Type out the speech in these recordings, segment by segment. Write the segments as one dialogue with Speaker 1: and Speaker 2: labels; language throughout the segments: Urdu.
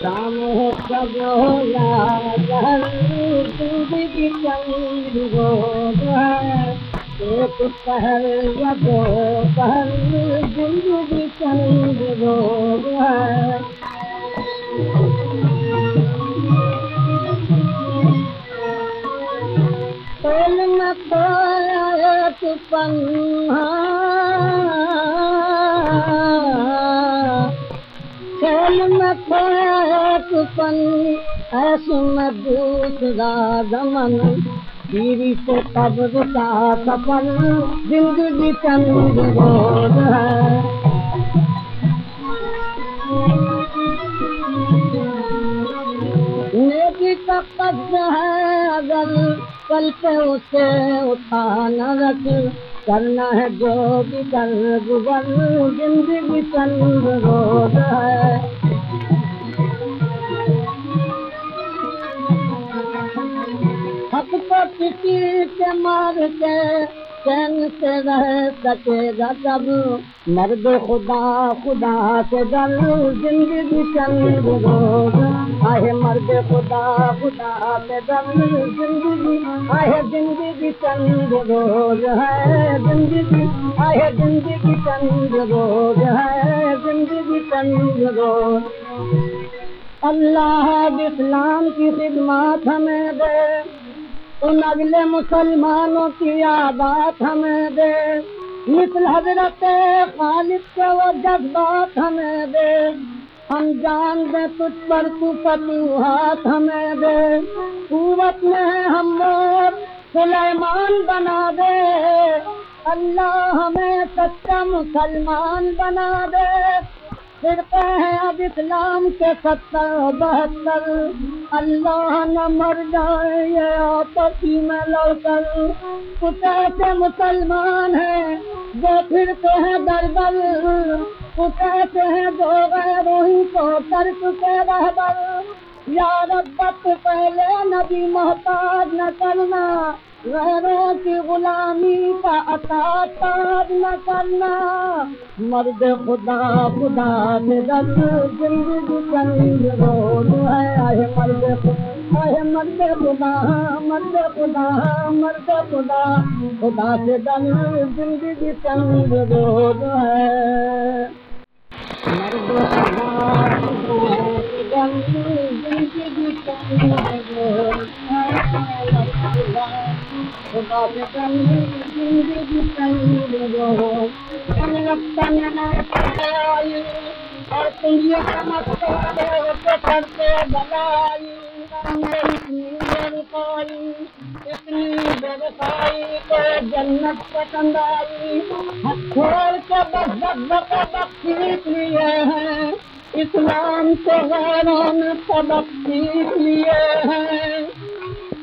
Speaker 1: شام ہو سب ہوگا زندگی چند ایک پہر یا دو پہر زندگی چند روز ہے تول میں پن ایسے میں دوسرا دمن بیوی سے قبر کا سفر، زندگی چند روز ہے۔ کا قبض ہے، اگر کل پہ اسے اٹھا نہ رکھ۔ کرنا ہے جو بھی کر گزر، زندگی چند روز ہے۔ حق کو کسی کے مار کے چین سے رہ سکے گا کب مرد خدا خدا سے ڈر زندگی چند روز۔ آئے مرد خدا خدا سے ڈر زندگی۔ آئے زندگی چند روز ہے، زندگی۔ آئے زندگی چند روز ہے، زندگی چند روز۔ اللہ اسلام کی خدمات ہمیں دے۔ ان اگلے مسلمانوں کی عادات ہمیں دے۔ مثل حضرت خالد کے وہ جذبات ہمیں دے۔ ہم جان دے تجھ پر تو فتوحات ہمیں دے۔ قوت میں ہم لوگ سلیمان بنا دے۔ اللہ ہمیں سچا مسلمان بنا دے۔ فرقے ہیں اب اسلام کے ستر بہتر۔ اللہ نہ مر جائے، یہ آپسی میں لڑ کر۔ کچھ ایسے مسلمان ہیں جو فرقے ہیں در در کچھ ایسے ہیں جو غیروں ہی کو کر چکے رہبر۔ یا ربت پہلے نبی محتاج نہ کرنا غیروں کی غلامی کا عطا اطاعت نہ کرنا۔ مرد خدا خدا سے در زندگی چند روز ہے۔ آئے مرد خدا مرد خدا مرد خدا مرد خدا۔ خدا سے در زندگی چند روز ہے۔ مرد خدا زندگی چند روز خدا۔ کو جنت پسند آئی ہاتھ کے بس بس لیے ہیں اسلام سے غیروں نے سبق سیکھ لیے ہیں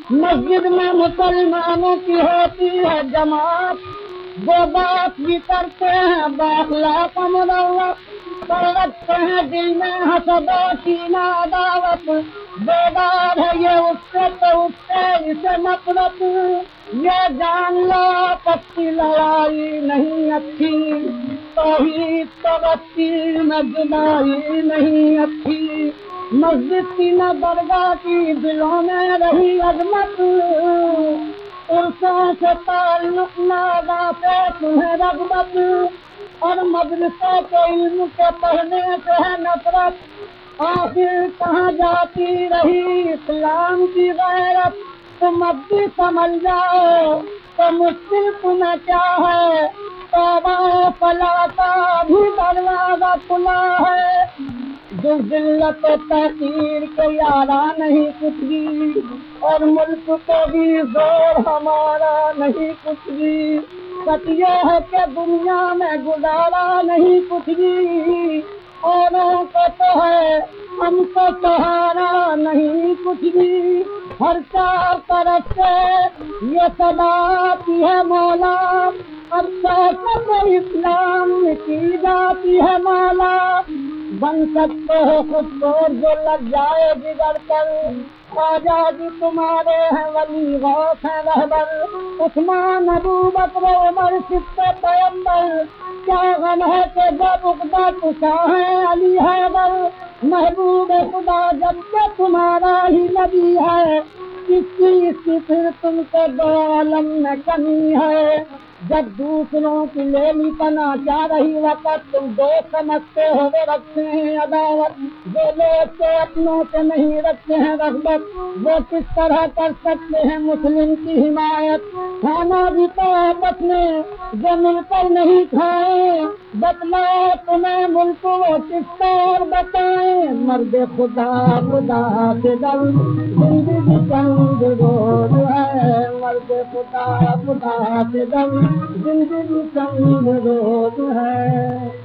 Speaker 1: مسجد میں مسلمانوں کی ہوتی ہے جماعت۔ وہ بات بھی کرتے ہیں باخلاق مروت پر رکھتے ہیں دل میں حسد و کینہ عداوت۔ بیدار ہے یہ اس سے تو اس سے اسے نفرت۔ یہ جان لو پکی لڑائی نہیں اچھی۔ توحید ترقی میں جدائی نہیں اچھی۔ مسجد کی نہ درگاہ کی دلوں میں رہی عظمت۔ عرصوں سے تعلق نادا سے تمہیں رغبت۔ اور مدرسے کے علم کے پڑھنے سے ہے نفرت۔ آخر کہاں جاتی رہی اسلام کی غیرت؟ تم اب بھی سمجھ جاؤ، تو مشکل تمہیں کیا ہے؟ توبہ فلا کا بھی دروازہ کھلا ہے۔ جس ذلت و تحقیر کے یارا نہیں کچھ بھی، اور ملک کو بھی زور ہمارا نہیں کچھ بھی۔ سچ یہ ہے کہ دنیا میں گزارا نہیں کچھ بھی۔ اوروں کو تو ہے، ہم کو سہارا نہیں کچھ بھی۔ ہر چار طرف سے یہ صدا آتی ہے مولا اب سب اسلام کی جاتی ہے مولا۔ بن سکتے ہو خود کو جو لگ جائے جگر کر خواجہ جی تمہارے ہیں ولی غوث ہیں رہبر۔ عثمان، ابو بکر، عمر سب پیمبر کیا غم ہے کہ جب اقدا کشا ہے علی حیدر۔ محبوب خدا جب سے تمہارا ہی نبی ہے۔ کس چیز کی پھر تم کو دو عالم میں کمی ہے۔ جب دوسروں کی لیلی لی پنا جا رہی وقت تم دو سمجھتے ہوئے وہ رکھتے ہیں عداوت۔ جو لوگ تو اپنوں سے نہیں رکھتے ہیں رغبت، وہ کس طرح کر سکتے ہیں مسلم کی حمایت؟ کھانا بھی تو آپس میں جو مل کر نہیں کھائے بتلاؤ تمہیں ملک بتائیں مرد خدا خدا کے دل زندگی چند روز ہے، مرد خدا خدا کے دل زندگی چند روز ہے۔